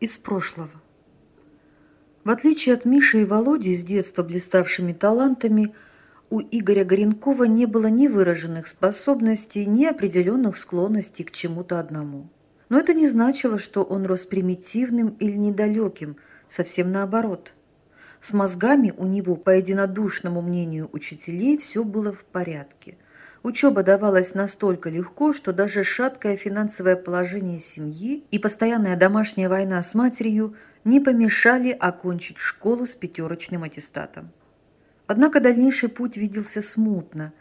из прошлого. В отличие от Миши и Володи, с детства блиставшими талантами, у Игоря Горенкова не было ни выраженных способностей, ни определенных склонностей к чему-то одному. Но это не значило, что он рос примитивным или недалеким, совсем наоборот. С мозгами у него, по единодушному мнению учителей, все было в порядке. Учеба давалась настолько легко, что даже шаткое финансовое положение семьи и постоянная домашняя война с матерью не помешали окончить школу с пятерочным аттестатом. Однако дальнейший путь виделся смутно.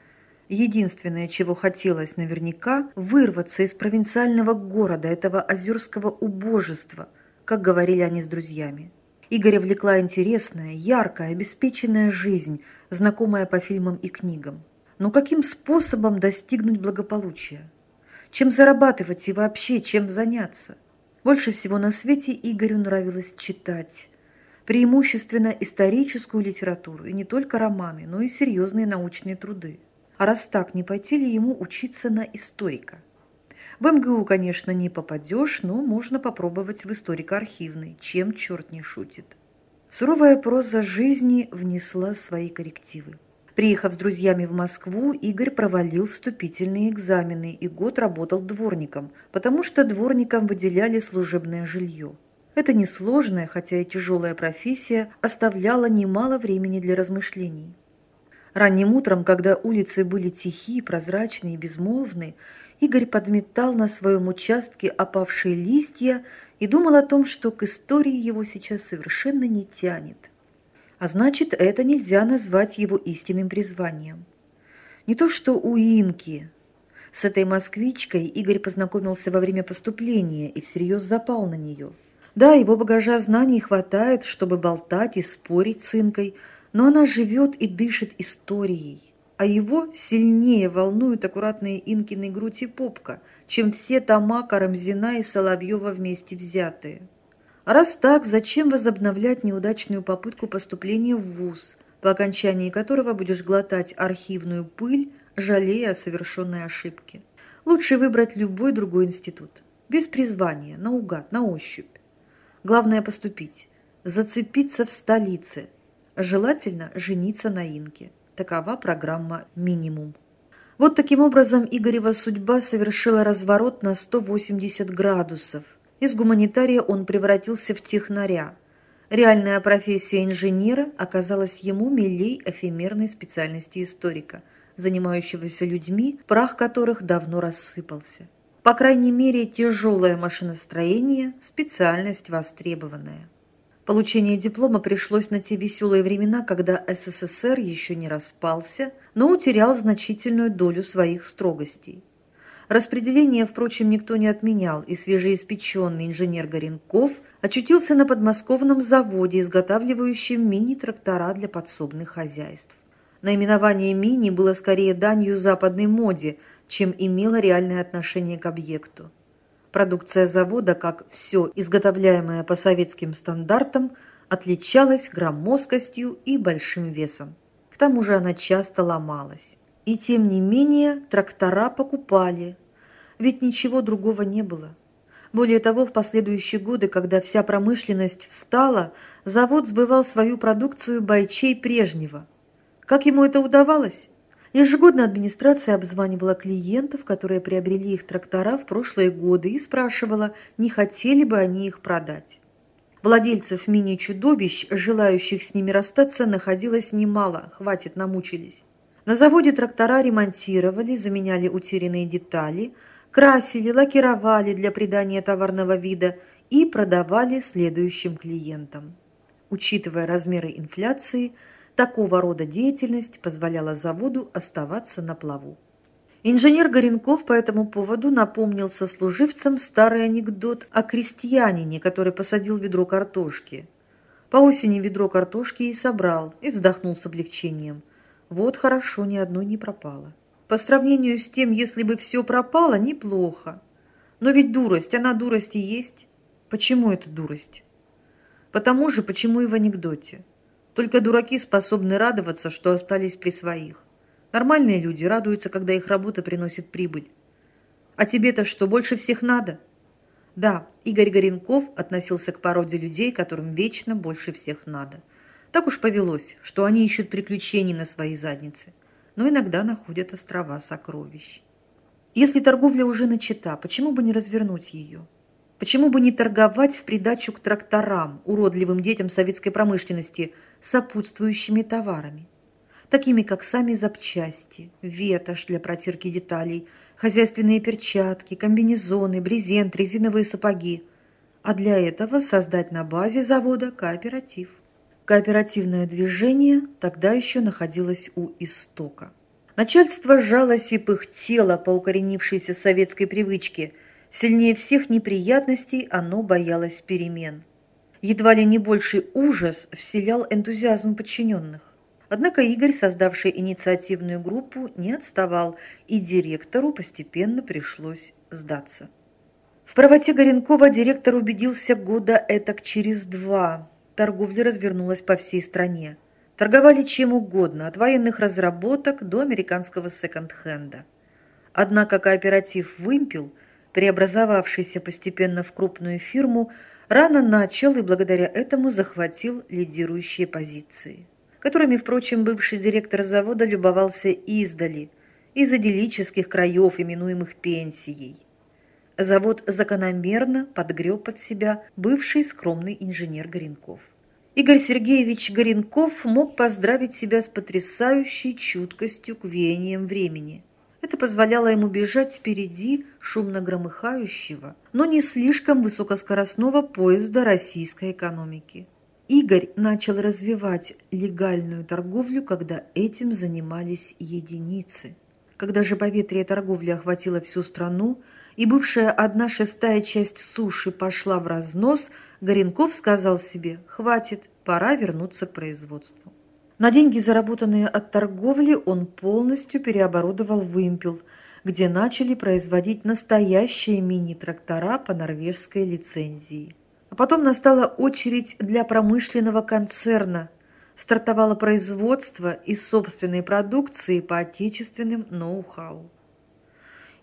Единственное, чего хотелось наверняка, вырваться из провинциального города, этого озерского убожества, как говорили они с друзьями. Игоря влекла интересная, яркая, обеспеченная жизнь, знакомая по фильмам и книгам. Но каким способом достигнуть благополучия? Чем зарабатывать и вообще чем заняться? Больше всего на свете Игорю нравилось читать. Преимущественно историческую литературу, и не только романы, но и серьезные научные труды. А раз так, не пойти ли ему учиться на историка? В МГУ, конечно, не попадешь, но можно попробовать в историко-архивной, чем черт не шутит. Суровая проза жизни внесла свои коррективы. Приехав с друзьями в Москву, Игорь провалил вступительные экзамены и год работал дворником, потому что дворникам выделяли служебное жилье. Эта несложная, хотя и тяжелая профессия оставляла немало времени для размышлений. Ранним утром, когда улицы были тихие, прозрачные и безмолвны, Игорь подметал на своем участке опавшие листья и думал о том, что к истории его сейчас совершенно не тянет. А значит, это нельзя назвать его истинным призванием. Не то что у Инки. С этой москвичкой Игорь познакомился во время поступления и всерьез запал на нее. Да, его багажа знаний хватает, чтобы болтать и спорить с Инкой, но она живет и дышит историей а его сильнее волнуют аккуратные Инкины грудь и попка, чем все тома Карамзина и Соловьева вместе взятые. Раз так, зачем возобновлять неудачную попытку поступления в ВУЗ, по окончании которого будешь глотать архивную пыль, жалея о совершенной ошибке? Лучше выбрать любой другой институт. Без призвания, наугад, на ощупь. Главное поступить, зацепиться в столице, желательно жениться на Инке. Такова программа «Минимум». Вот таким образом Игорева судьба совершила разворот на 180 градусов. Из гуманитария он превратился в технаря. Реальная профессия инженера оказалась ему милей эфемерной специальности историка, занимающегося людьми, прах которых давно рассыпался. По крайней мере, тяжелое машиностроение – специальность востребованная. Получение диплома пришлось на те веселые времена, когда СССР еще не распался, но утерял значительную долю своих строгостей. Распределение, впрочем, никто не отменял, и свежеиспеченный инженер Горенков очутился на подмосковном заводе, изготавливающем мини-трактора для подсобных хозяйств. Наименование «мини» было скорее данью западной моде, чем имело реальное отношение к объекту. Продукция завода, как все изготовляемое по советским стандартам, отличалась громоздкостью и большим весом. К тому же она часто ломалась. И тем не менее трактора покупали, ведь ничего другого не было. Более того, в последующие годы, когда вся промышленность встала, завод сбывал свою продукцию бойчей прежнего. Как ему это удавалось? Ежегодно администрация обзванивала клиентов, которые приобрели их трактора в прошлые годы, и спрашивала, не хотели бы они их продать. Владельцев мини-чудовищ, желающих с ними расстаться, находилось немало, хватит, намучились. На заводе трактора ремонтировали, заменяли утерянные детали, красили, лакировали для придания товарного вида и продавали следующим клиентам. Учитывая размеры инфляции – Такого рода деятельность позволяла заводу оставаться на плаву. Инженер Горенков по этому поводу напомнил сослуживцам старый анекдот о крестьянине, который посадил ведро картошки. По осени ведро картошки и собрал, и вздохнул с облегчением. Вот хорошо, ни одной не пропало. По сравнению с тем, если бы все пропало, неплохо. Но ведь дурость, она дурость и есть. Почему это дурость? Потому же, почему и в анекдоте. Только дураки способны радоваться, что остались при своих. Нормальные люди радуются, когда их работа приносит прибыль. А тебе-то что, больше всех надо? Да, Игорь Горенков относился к породе людей, которым вечно больше всех надо. Так уж повелось, что они ищут приключений на своей заднице, но иногда находят острова сокровищ. Если торговля уже начата, почему бы не развернуть ее? Почему бы не торговать в придачу к тракторам, уродливым детям советской промышленности, сопутствующими товарами? Такими, как сами запчасти, ветошь для протирки деталей, хозяйственные перчатки, комбинезоны, брезент, резиновые сапоги. А для этого создать на базе завода кооператив. Кооперативное движение тогда еще находилось у истока. Начальство жалось и пыхтело по укоренившейся советской привычке. Сильнее всех неприятностей оно боялось перемен. Едва ли не больший ужас вселял энтузиазм подчиненных. Однако Игорь, создавший инициативную группу, не отставал, и директору постепенно пришлось сдаться. В правоте Горенкова директор убедился года этак через два. Торговля развернулась по всей стране. Торговали чем угодно, от военных разработок до американского секонд-хенда. Однако кооператив «Вымпел», преобразовавшийся постепенно в крупную фирму, рано начал и благодаря этому захватил лидирующие позиции, которыми, впрочем, бывший директор завода любовался издали, из идиллических краев, именуемых пенсией. Завод закономерно подгреб под себя бывший скромный инженер Горенков. Игорь Сергеевич Горенков мог поздравить себя с потрясающей чуткостью к веяниям времени. Это позволяло ему бежать впереди шумно громыхающего, но не слишком высокоскоростного поезда российской экономики. Игорь начал развивать легальную торговлю, когда этим занимались единицы. Когда же поветрие торговли охватило всю страну, и бывшая одна шестая часть суши пошла в разнос – Горенков сказал себе «хватит, пора вернуться к производству». На деньги, заработанные от торговли, он полностью переоборудовал вымпел, где начали производить настоящие мини-трактора по норвежской лицензии. А потом настала очередь для промышленного концерна. Стартовало производство из собственной продукции по отечественным ноу-хау.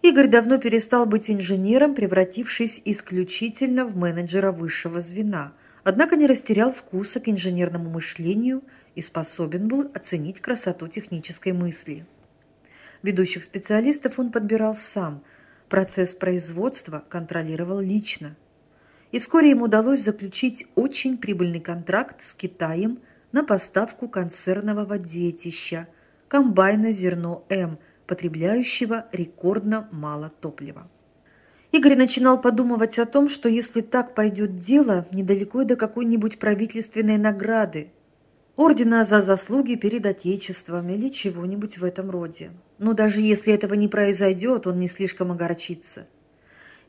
Игорь давно перестал быть инженером, превратившись исключительно в менеджера высшего звена, однако не растерял вкуса к инженерному мышлению и способен был оценить красоту технической мысли. Ведущих специалистов он подбирал сам, процесс производства контролировал лично. И вскоре ему удалось заключить очень прибыльный контракт с Китаем на поставку концернового детища – комбайна «Зерно М», потребляющего рекордно мало топлива. Игорь начинал подумывать о том, что если так пойдет дело, недалеко и до какой-нибудь правительственной награды, ордена за заслуги перед Отечеством или чего-нибудь в этом роде. Но даже если этого не произойдет, он не слишком огорчится.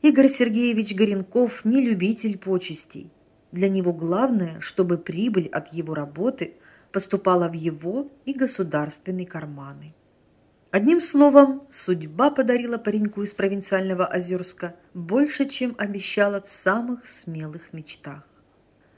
Игорь Сергеевич Горенков не любитель почестей. Для него главное, чтобы прибыль от его работы поступала в его и государственные карманы. Одним словом, судьба подарила пареньку из провинциального Озерска больше, чем обещала в самых смелых мечтах.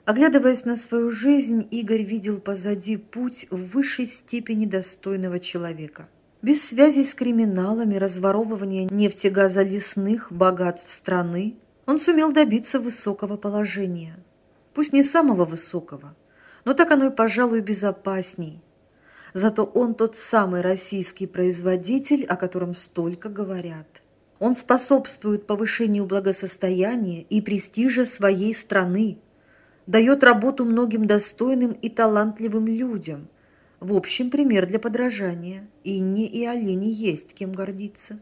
Оглядываясь на свою жизнь, Игорь видел позади путь в высшей степени достойного человека. Без связи с криминалами, разворовывания нефтегазолесных богатств страны, он сумел добиться высокого положения. Пусть не самого высокого, но так оно и, пожалуй, безопасней – Зато он тот самый российский производитель, о котором столько говорят. Он способствует повышению благосостояния и престижа своей страны, дает работу многим достойным и талантливым людям. В общем, пример для подражания. Инне и Олене есть кем гордиться.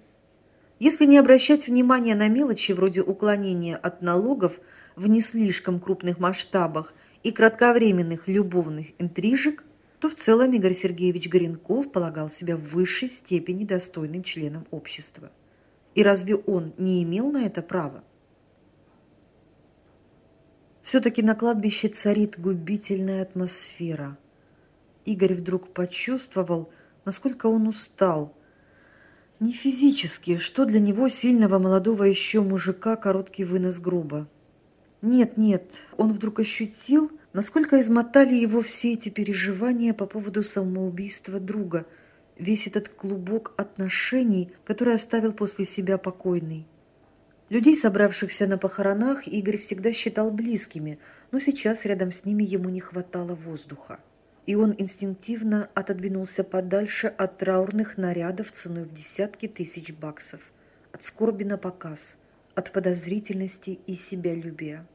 Если не обращать внимания на мелочи вроде уклонения от налогов в не слишком крупных масштабах и кратковременных любовных интрижек, то в целом Игорь Сергеевич Горенков полагал себя в высшей степени достойным членом общества. И разве он не имел на это права? Все-таки на кладбище царит губительная атмосфера. Игорь вдруг почувствовал, насколько он устал. Не физически, что для него, сильного молодого еще мужика, короткий вынос грубо. Нет, нет, он вдруг ощутил, Насколько измотали его все эти переживания по поводу самоубийства друга, весь этот клубок отношений, который оставил после себя покойный. Людей, собравшихся на похоронах, Игорь всегда считал близкими, но сейчас рядом с ними ему не хватало воздуха. И он инстинктивно отодвинулся подальше от траурных нарядов ценой в десятки тысяч баксов, от скорби на показ, от подозрительности и себялюбия.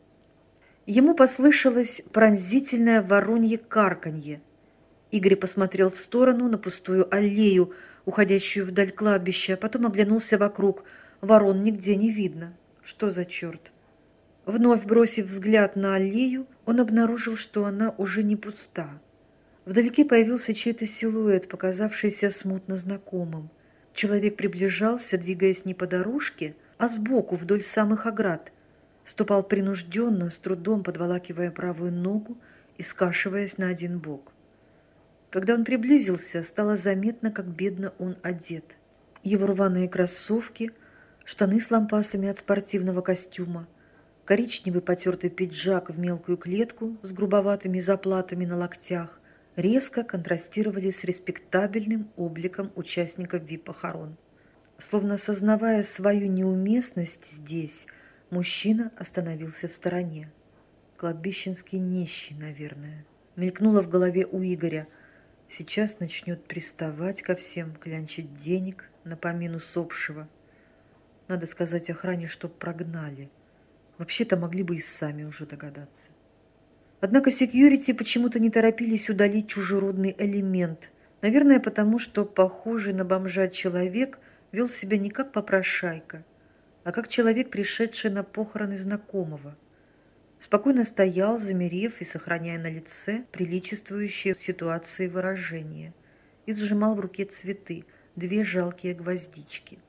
Ему послышалось пронзительное воронье карканье. Игорь посмотрел в сторону на пустую аллею, уходящую вдаль кладбища, а потом оглянулся вокруг – Ворон нигде не видно. Что за черт? Вновь бросив взгляд на аллею, он обнаружил, что она уже не пуста. Вдалеке появился чей-то силуэт, показавшийся смутно знакомым. Человек приближался, двигаясь не по дорожке, а сбоку, вдоль самых оград. Ступал принужденно, с трудом подволакивая правую ногу и скашиваясь на один бок. Когда он приблизился, стало заметно, как бедно он одет. Его рваные кроссовки – штаны с лампасами от спортивного костюма, коричневый потертый пиджак в мелкую клетку с грубоватыми заплатами на локтях резко контрастировали с респектабельным обликом участников вип-похорон. Словно осознавая свою неуместность здесь, мужчина остановился в стороне. Кладбищенский нищий, наверное. Мелькнуло в голове у Игоря. Сейчас начнет приставать ко всем, клянчить денег на помину сопшего – надо сказать охране, чтоб прогнали. Вообще-то могли бы и сами уже догадаться. Однако секьюрити почему-то не торопились удалить чужеродный элемент. Наверное, потому что похожий на бомжа человек вел себя не как попрошайка, а как человек, пришедший на похороны знакомого. Спокойно стоял, замерев и сохраняя на лице приличествующие ситуации выражения, и сжимал в руке цветы, две жалкие гвоздички.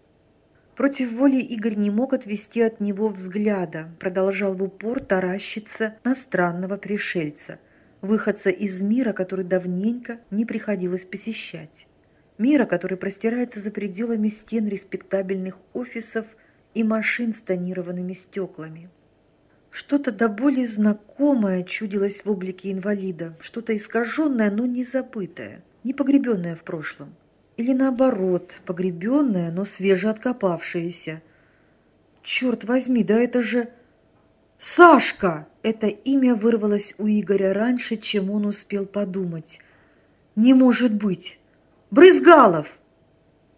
Против воли Игорь не мог отвести от него взгляда, продолжал в упор таращиться на странного пришельца, выходца из мира, который давненько не приходилось посещать. Мира, который простирается за пределами стен респектабельных офисов и машин с тонированными стеклами. Что-то до боли знакомое чудилось в облике инвалида, что-то искаженное, но не забытое, не погребенное в прошлом. Или наоборот, погребенная, но свежеоткопавшаяся. Черт возьми, да это же... Сашка! Это имя вырвалось у Игоря раньше, чем он успел подумать. Не может быть! Брызгалов!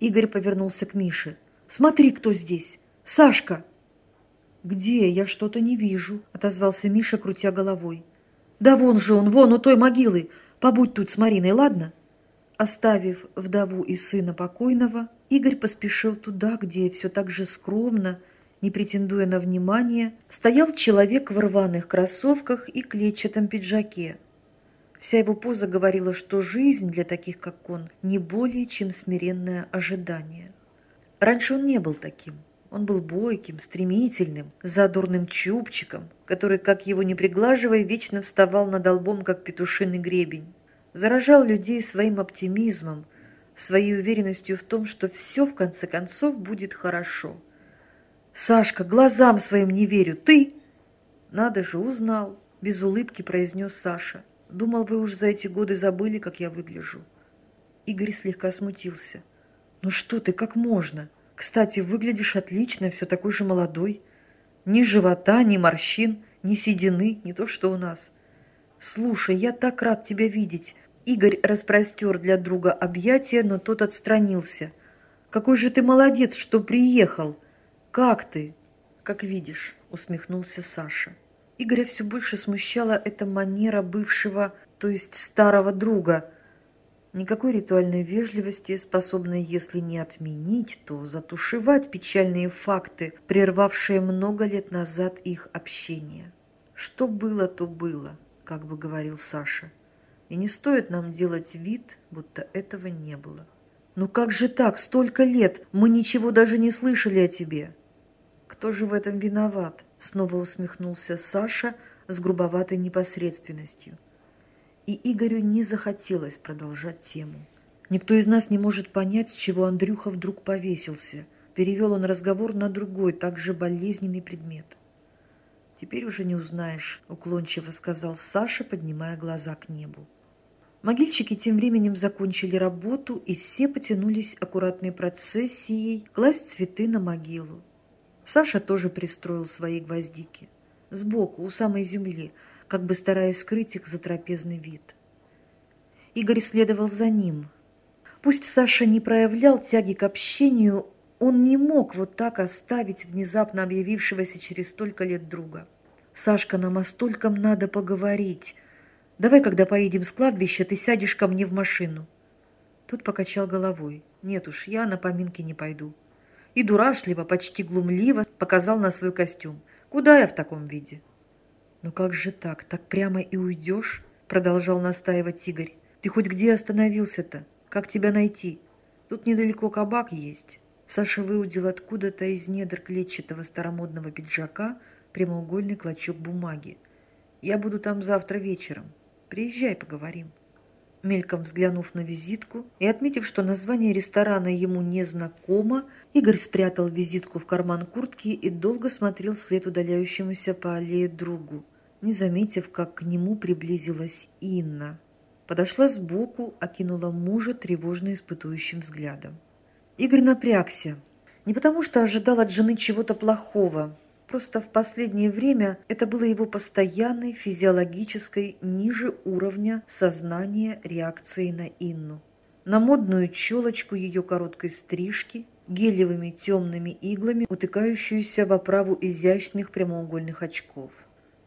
Игорь повернулся к Мише. Смотри, кто здесь. Сашка! «Где? Я что-то не вижу», — отозвался Миша, крутя головой. «Да вон же он, вон у той могилы. Побудь тут с Мариной, ладно?» Оставив вдову и сына покойного, Игорь поспешил туда, где все так же скромно, не претендуя на внимание, стоял человек в рваных кроссовках и клетчатом пиджаке. Вся его поза говорила, что жизнь для таких, как он, не более чем смиренное ожидание. Раньше он не был таким. Он был бойким, стремительным, задорным чубчиком, который, как его не приглаживая, вечно вставал над лбом, как петушиный гребень заражал людей своим оптимизмом, своей уверенностью в том, что все в конце концов будет хорошо. «Сашка, глазам своим не верю, ты...» «Надо же, узнал», — без улыбки произнес Саша. «Думал, вы уж за эти годы забыли, как я выгляжу». Игорь слегка смутился. «Ну что ты, как можно? Кстати, выглядишь отлично, все такой же молодой. Ни живота, ни морщин, ни седины, не то что у нас. Слушай, я так рад тебя видеть. Игорь распростер для друга объятия, но тот отстранился. «Какой же ты молодец, что приехал! Как ты?» «Как видишь», — усмехнулся Саша. Игоря все больше смущала эта манера бывшего, то есть старого друга. Никакой ритуальной вежливости, способной, если не отменить, то затушевать печальные факты, прервавшие много лет назад их общение. «Что было, то было», как бы говорил Саша. И не стоит нам делать вид, будто этого не было. «Ну как же так? Столько лет! Мы ничего даже не слышали о тебе!» «Кто же в этом виноват?» — снова усмехнулся Саша с грубоватой непосредственностью. И Игорю не захотелось продолжать тему. Никто из нас не может понять, с чего Андрюха вдруг повесился. Перевел он разговор на другой, также болезненный предмет. «Теперь уже не узнаешь», — уклончиво сказал Саша, поднимая глаза к небу. Могильщики тем временем закончили работу, и все потянулись аккуратной процессией класть цветы на могилу. Саша тоже пристроил свои гвоздики. Сбоку, у самой земли, как бы стараясь скрыть их за трапезный вид. Игорь следовал за ним. Пусть Саша не проявлял тяги к общению, он не мог вот так оставить внезапно объявившегося через столько лет друга. «Сашка, нам о стольком надо поговорить. Давай, когда поедем с кладбища, ты сядешь ко мне в машину». Тот покачал головой. «Нет уж, я на поминки не пойду». И дурашливо, почти глумливо показал на свой костюм. «Куда я в таком виде?» «Ну как же так? Так прямо и уйдешь?» Продолжал настаивать Игорь. «Ты хоть где остановился-то? Как тебя найти? Тут недалеко кабак есть». Саша выудил откуда-то из недр клетчатого старомодного пиджака прямоугольный клочок бумаги. «Я буду там завтра вечером. Приезжай, поговорим». Мельком взглянув на визитку и отметив, что название ресторана ему не знакомо, Игорь спрятал визитку в карман куртки и долго смотрел вслед удаляющемуся по аллее другу, не заметив, как к нему приблизилась Инна. Подошла сбоку, окинула мужа тревожно испытующим взглядом. Игорь напрягся. Не потому, что ожидал от жены чего-то плохого, Просто в последнее время это было его постоянной физиологической ниже уровня сознания реакцией на Инну. На модную челочку ее короткой стрижки, гелевыми темными иглами, утыкающуюся в оправу изящных прямоугольных очков.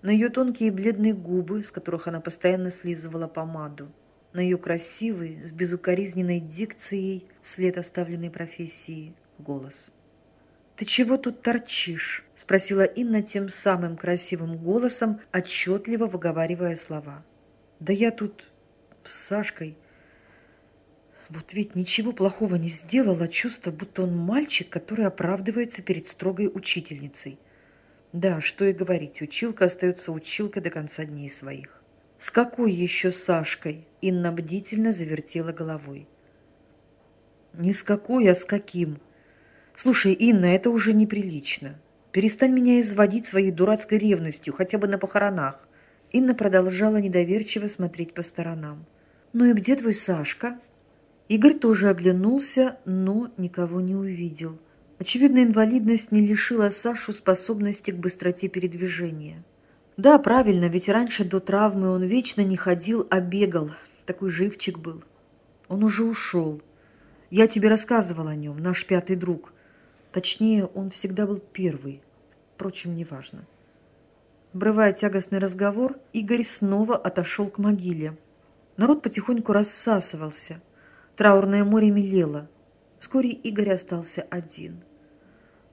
На ее тонкие бледные губы, с которых она постоянно слизывала помаду. На ее красивый, с безукоризненной дикцией, след оставленной профессии, голос. «Ты чего тут торчишь?» – спросила Инна тем самым красивым голосом, отчетливо выговаривая слова. «Да я тут с Сашкой. Вот ведь ничего плохого не сделала, чувство, будто он мальчик, который оправдывается перед строгой учительницей. Да, что и говорить, училка остается училкой до конца дней своих. С какой еще Сашкой? Инна бдительно завертела головой. Не с какой, а с каким – «Слушай, Инна, это уже неприлично. Перестань меня изводить своей дурацкой ревностью, хотя бы на похоронах». Инна продолжала недоверчиво смотреть по сторонам. «Ну и где твой Сашка?» Игорь тоже оглянулся, но никого не увидел. Очевидно, инвалидность не лишила Сашу способности к быстроте передвижения. Да, правильно, ведь раньше до травмы он вечно не ходил, а бегал. Такой живчик был. Он уже ушел. Я тебе рассказывал о нем, наш пятый друг. Точнее, он всегда был первый. Впрочем, неважно. Обрывая тягостный разговор, Игорь снова отошел к могиле. Народ потихоньку рассасывался. Траурное море мелело. Вскоре Игорь остался один.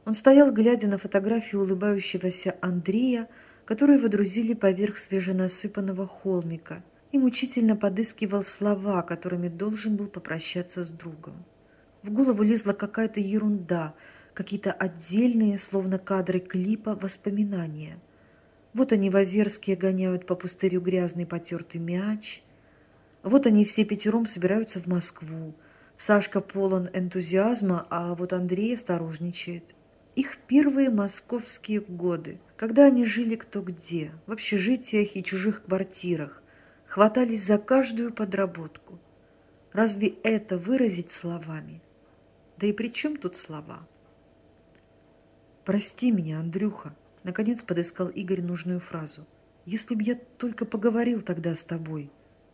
Он стоял, глядя на фотографию улыбающегося Андрея, которую водрузили поверх свеженасыпанного холмика, и мучительно подыскивал слова, которыми должен был попрощаться с другом. В голову лезла какая-то ерунда – какие-то отдельные, словно кадры клипа, воспоминания. Вот они в Озерске гоняют по пустырю грязный потертый мяч. Вот они все пятером собираются в Москву. Сашка полон энтузиазма, а вот Андрей осторожничает. Их первые московские годы, когда они жили кто где, в общежитиях и чужих квартирах, хватались за каждую подработку. Разве это выразить словами? Да и при чем тут слова? «Прости меня, Андрюха», — наконец подыскал Игорь нужную фразу. «Если б я только поговорил тогда с тобой,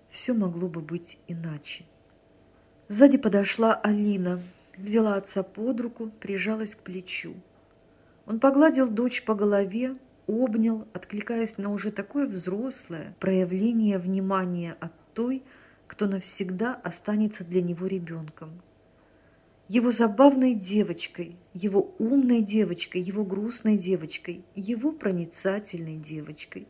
все могло бы быть иначе». Сзади подошла Алина, взяла отца под руку, прижалась к плечу. Он погладил дочь по голове, обнял, откликаясь на уже такое взрослое проявление внимания от той, кто навсегда останется для него ребенком его забавной девочкой, его умной девочкой, его грустной девочкой, его проницательной девочкой.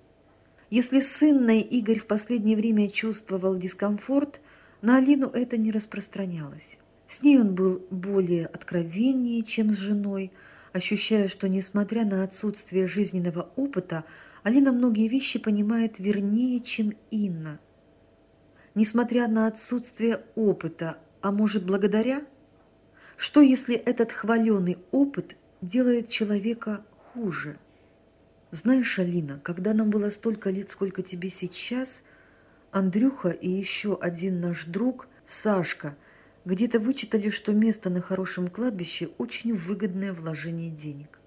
Если с Инной Игорь в последнее время чувствовал дискомфорт, на Алину это не распространялось. С ней он был более откровеннее, чем с женой, ощущая, что, несмотря на отсутствие жизненного опыта, Алина многие вещи понимает вернее, чем Инна. Несмотря на отсутствие опыта, а может, благодаря – что, если этот хваленый опыт делает человека хуже? Знаешь, Алина, когда нам было столько лет, сколько тебе сейчас, Андрюха и еще один наш друг, Сашка, где-то вычитали, что место на хорошем кладбище – очень выгодное вложение денег.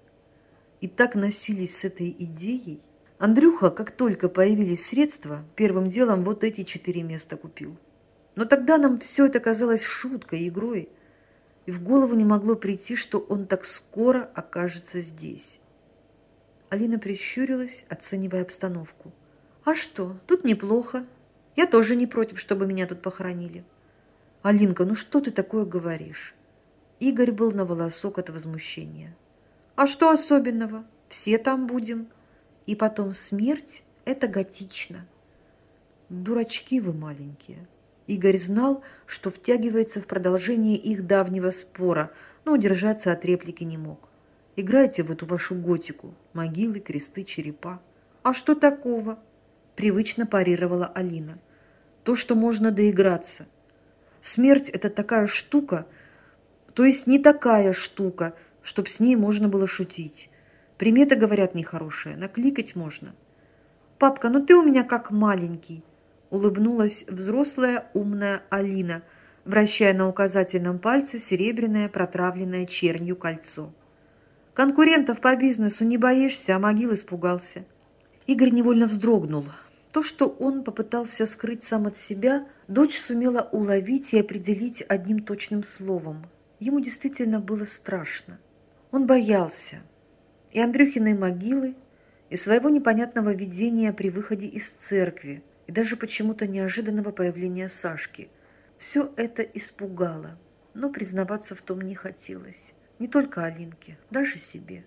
и так носились с этой идеей. Андрюха, как только появились средства, первым делом вот эти четыре места купил. Но тогда нам все это казалось шуткой, игрой, и в голову не могло прийти, что он так скоро окажется здесь. Алина прищурилась, оценивая обстановку. «А что, тут неплохо. Я тоже не против, чтобы меня тут похоронили». «Алинка, ну что ты такое говоришь?» Игорь был на волосок от возмущения. «А что особенного? Все там будем. И потом смерть – это готично». «Дурачки вы маленькие». Игорь знал, что втягивается в продолжение их давнего спора, но удержаться от реплики не мог. Играйте в эту вашу готику. Могилы, кресты, черепа. А что такого? Привычно парировала Алина. То, что можно доиграться. Смерть – это такая штука, то есть не такая штука, чтоб с ней можно было шутить. Приметы, говорят, нехорошие, накликать можно. «Папка, ну ты у меня как маленький», – улыбнулась взрослая умная Алина, вращая на указательном пальце серебряное протравленное чернью кольцо. Конкурентов по бизнесу не боишься, а могил испугался. Игорь невольно вздрогнул. То, что он попытался скрыть сам от себя, дочь сумела уловить и определить одним точным словом. Ему действительно было страшно. Он боялся и Андрюхиной могилы, и своего непонятного видения при выходе из церкви, и даже почему-то неожиданного появления Сашки. Все это испугало, но признаваться в том не хотелось. Не только Алинке, даже себе.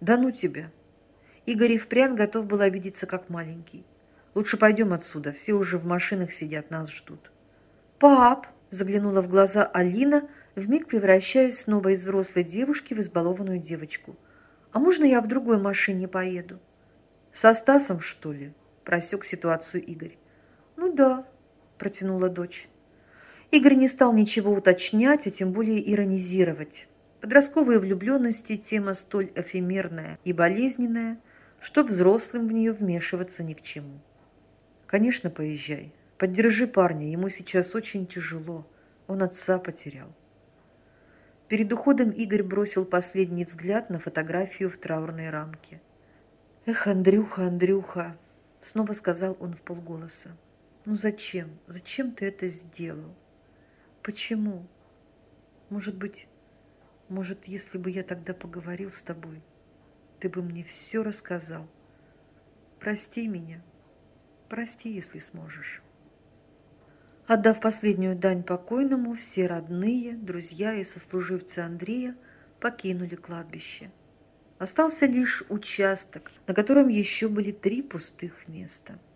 Да ну тебя. Игорь и впрямь готов был обидеться, как маленький. Лучше пойдем отсюда, все уже в машинах сидят, нас ждут. Пап, заглянула в глаза Алина, вмиг превращаясь снова из взрослой девушки в избалованную девочку. А можно я в другой машине поеду? Со Стасом, что ли? Просек ситуацию Игорь. Ну да, протянула дочь. Игорь не стал ничего уточнять, а тем более иронизировать. Подростковые влюбленности – тема столь эфемерная и болезненная, что взрослым в нее вмешиваться ни к чему. Конечно, поезжай. Поддержи парня, ему сейчас очень тяжело. Он отца потерял. Перед уходом Игорь бросил последний взгляд на фотографию в траурной рамке. «Эх, Андрюха, Андрюха!» – снова сказал он в полголоса. «Ну зачем? Зачем ты это сделал? Почему? Может быть, может, если бы я тогда поговорил с тобой, ты бы мне все рассказал. Прости меня. Прости, если сможешь. Отдав последнюю дань покойному, все родные, друзья и сослуживцы Андрея покинули кладбище. Остался лишь участок, на котором еще были три пустых места –